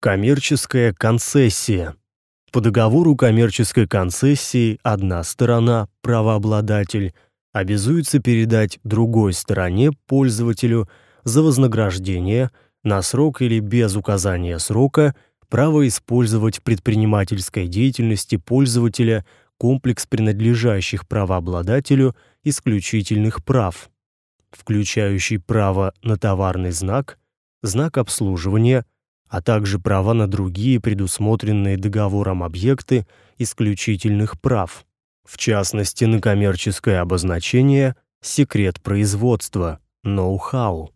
Коммерческая концессия. По договору коммерческой концессии одна сторона, правообладатель, обязуется передать другой стороне, пользователю, за вознаграждение, на срок или без указания срока, право использовать в предпринимательской деятельности пользователя комплекс принадлежащих правообладателю исключительных прав, включающий право на товарный знак, знак обслуживания, а также права на другие предусмотренные договором объекты исключительных прав, в частности на коммерческое обозначение, секрет производства, ноу-хау.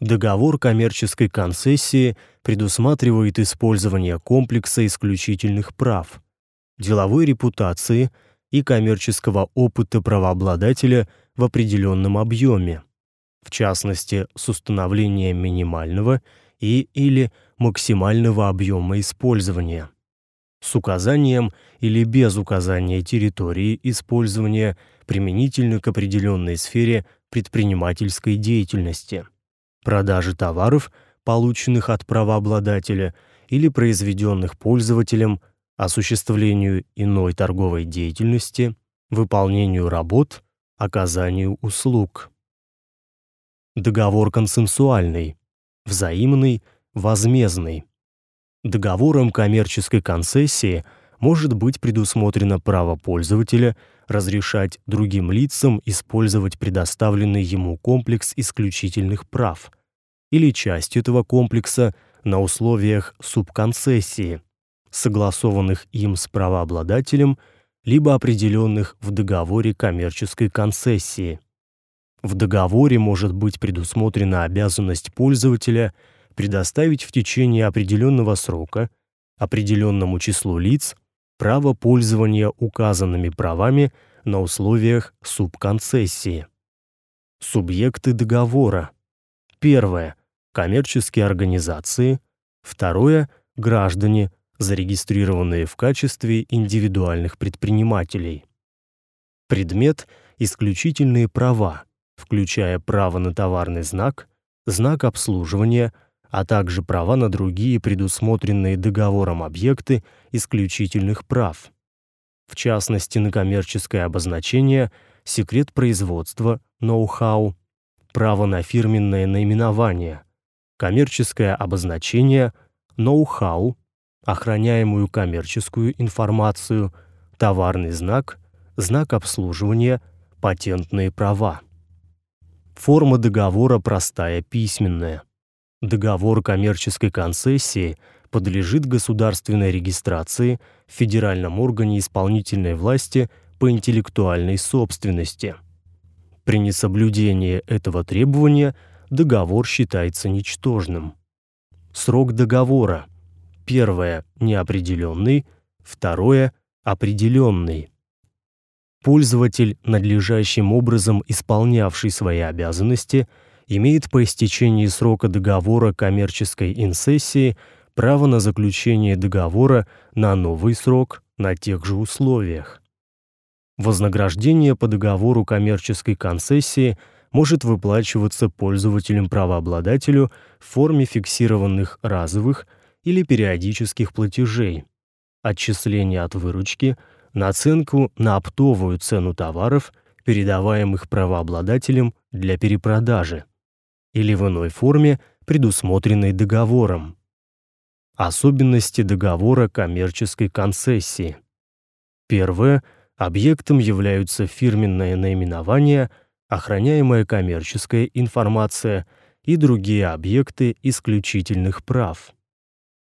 Договор коммерческой концессии предусматривает использование комплекса исключительных прав, деловой репутации и коммерческого опыта правообладателя в определенном объеме, в частности, с установлением минимального и или максимального объема использования, с указанием или без указания территории использования применительно к определенной сфере предпринимательской деятельности, продажи товаров, полученных от правообладателя или произведенных пользователем, осуществлению иной торговой деятельности, выполнению работ, оказанию услуг. Договор консенсуальный, взаимный, возмездный. Договором коммерческой концессии может быть предусмотрено право пользователя разрешать другим лицам использовать предоставленный ему комплекс исключительных прав или часть этого комплекса на условиях субконцессии, согласованных им с правообладателем либо определенных в договоре коммерческой концессии. В договоре может быть предусмотрена обязанность пользователя предоставить в течение определенного срока определенному числу лиц право пользования указанными правами на условиях субконцессии. Субъекты договора. Первое коммерческие организации, второе граждане, зарегистрированные в качестве индивидуальных предпринимателей. Предмет исключительные права включая право на товарный знак, знак обслуживания, а также права на другие предусмотренные договором объекты исключительных прав. В частности, на коммерческое обозначение, секрет производства, ноу-хау, право на фирменное наименование, коммерческое обозначение, ноу-хау, охраняемую коммерческую информацию, товарный знак, знак обслуживания, патентные права. Форма договора простая письменная. Договор коммерческой концессии подлежит государственной регистрации в федеральном органе исполнительной власти по интеллектуальной собственности. При несоблюдении этого требования договор считается ничтожным. Срок договора: первое неопределенный, второе определенный. Пользователь, надлежащим образом исполнявший свои обязанности, имеет по истечении срока договора коммерческой инцессии право на заключение договора на новый срок на тех же условиях. Вознаграждение по договору коммерческой концессии может выплачиваться пользователем-правообладателю в форме фиксированных разовых или периодических платежей, отчисления от выручки – наценку на оптовую цену товаров, передаваемых правообладателем для перепродажи, или в иной форме, предусмотренной договором. Особенности договора коммерческой концессии. Первое объектом являются фирменное наименование, охраняемая коммерческая информация и другие объекты исключительных прав.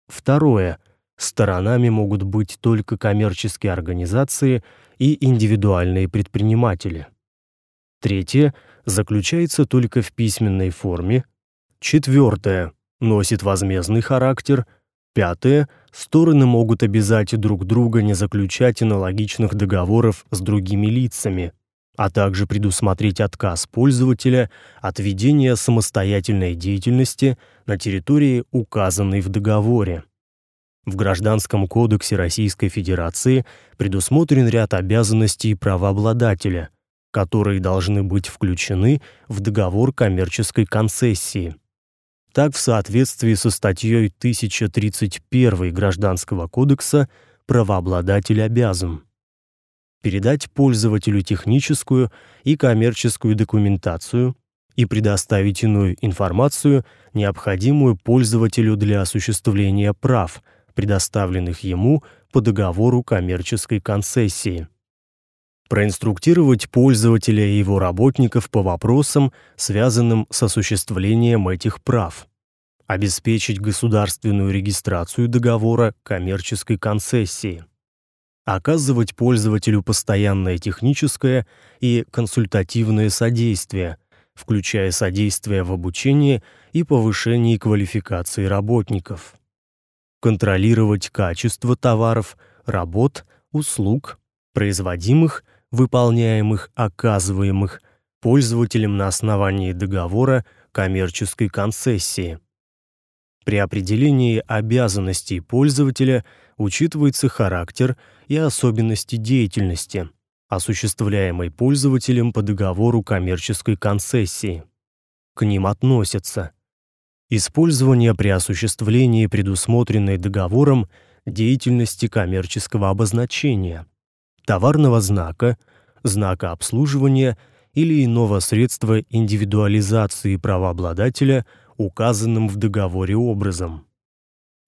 Второе Сторонами могут быть только коммерческие организации и индивидуальные предприниматели. Третье заключается только в письменной форме. Четвертое носит возмездный характер. Пятое стороны могут обязать друг друга не заключать аналогичных договоров с другими лицами, а также предусмотреть отказ пользователя от ведения самостоятельной деятельности на территории, указанной в договоре. В Гражданском кодексе Российской Федерации предусмотрен ряд обязанностей правообладателя, которые должны быть включены в договор коммерческой концессии. так в соответствии со статьей 1031 Гражданского кодекса правообладатель обязан передать пользователю техническую и коммерческую документацию и предоставить иную информацию, необходимую пользователю для осуществления прав, предоставленных ему по договору коммерческой концессии. Проинструктировать пользователя и его работников по вопросам, связанным с осуществлением этих прав. Обеспечить государственную регистрацию договора коммерческой концессии. Оказывать пользователю постоянное техническое и консультативное содействие, включая содействие в обучении и повышении квалификации работников контролировать качество товаров, работ, услуг, производимых, выполняемых, оказываемых пользователем на основании договора коммерческой концессии. При определении обязанностей пользователя учитывается характер и особенности деятельности, осуществляемой пользователем по договору коммерческой концессии. К ним относятся Использование при осуществлении предусмотренной договором деятельности коммерческого обозначения, товарного знака, знака обслуживания или иного средства индивидуализации правообладателя указанным в договоре образом.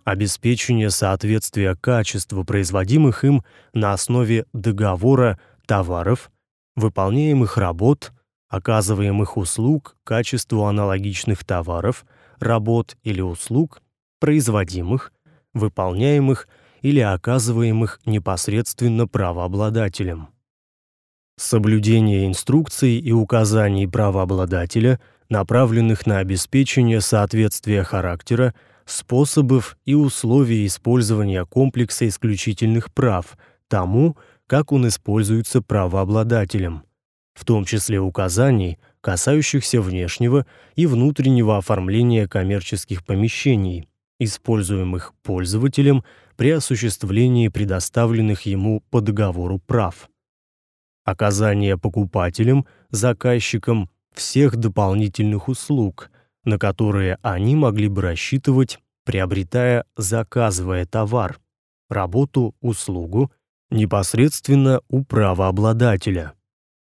Обеспечение соответствия качеству производимых им на основе договора товаров, выполняемых работ, оказываемых услуг качеству аналогичных товаров – работ или услуг, производимых, выполняемых или оказываемых непосредственно правообладателем. Соблюдение инструкций и указаний правообладателя, направленных на обеспечение соответствия характера, способов и условий использования комплекса исключительных прав тому, как он используется правообладателем, в том числе указаний, касающихся внешнего и внутреннего оформления коммерческих помещений, используемых пользователем при осуществлении предоставленных ему по договору прав. Оказание покупателям, заказчикам всех дополнительных услуг, на которые они могли бы рассчитывать, приобретая, заказывая товар, работу, услугу непосредственно у правообладателя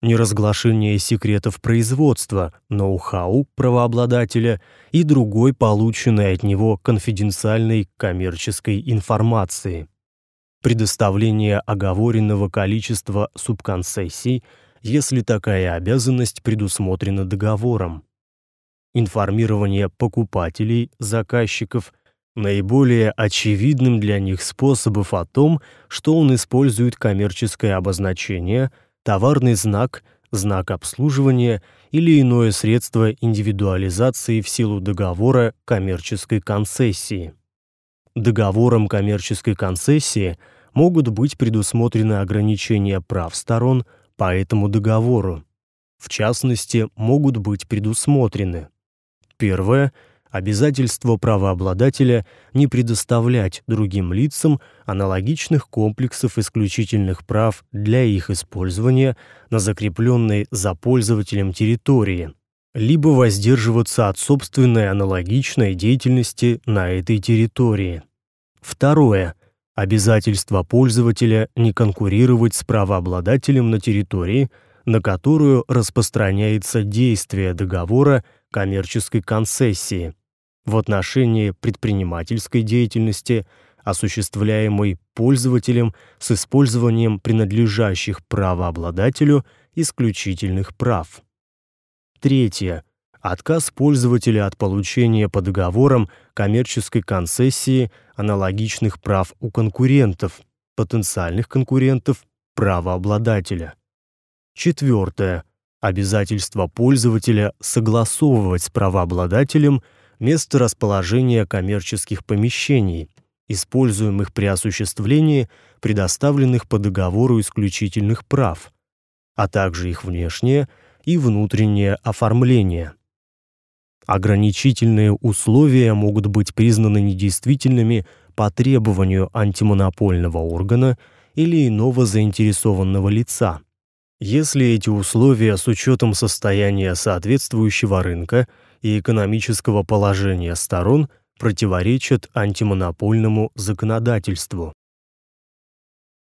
неразглашение секретов производства, ноу-хау правообладателя и другой полученной от него конфиденциальной коммерческой информации. Предоставление оговоренного количества субконцессий, если такая обязанность предусмотрена договором. Информирование покупателей, заказчиков наиболее очевидным для них способов о том, что он использует коммерческое обозначение – товарный знак, знак обслуживания или иное средство индивидуализации в силу договора коммерческой концессии. Договором коммерческой концессии могут быть предусмотрены ограничения прав сторон по этому договору. В частности, могут быть предусмотрены: первое обязательство правообладателя не предоставлять другим лицам аналогичных комплексов исключительных прав для их использования на закрепленной за пользователем территории, либо воздерживаться от собственной аналогичной деятельности на этой территории. Второе обязательство пользователя не конкурировать с правообладателем на территории, на которую распространяется действие договора коммерческой концессии в отношении предпринимательской деятельности, осуществляемой пользователем с использованием принадлежащих правообладателю исключительных прав. Третье. Отказ пользователя от получения по договорам коммерческой концессии аналогичных прав у конкурентов, потенциальных конкурентов, правообладателя. Четвертое. Обязательство пользователя согласовывать с правообладателем место расположения коммерческих помещений, используемых при осуществлении предоставленных по договору исключительных прав, а также их внешнее и внутреннее оформление. Ограничительные условия могут быть признаны недействительными по требованию антимонопольного органа или иного заинтересованного лица. Если эти условия с учетом состояния соответствующего рынка и экономического положения сторон противоречат антимонопольному законодательству.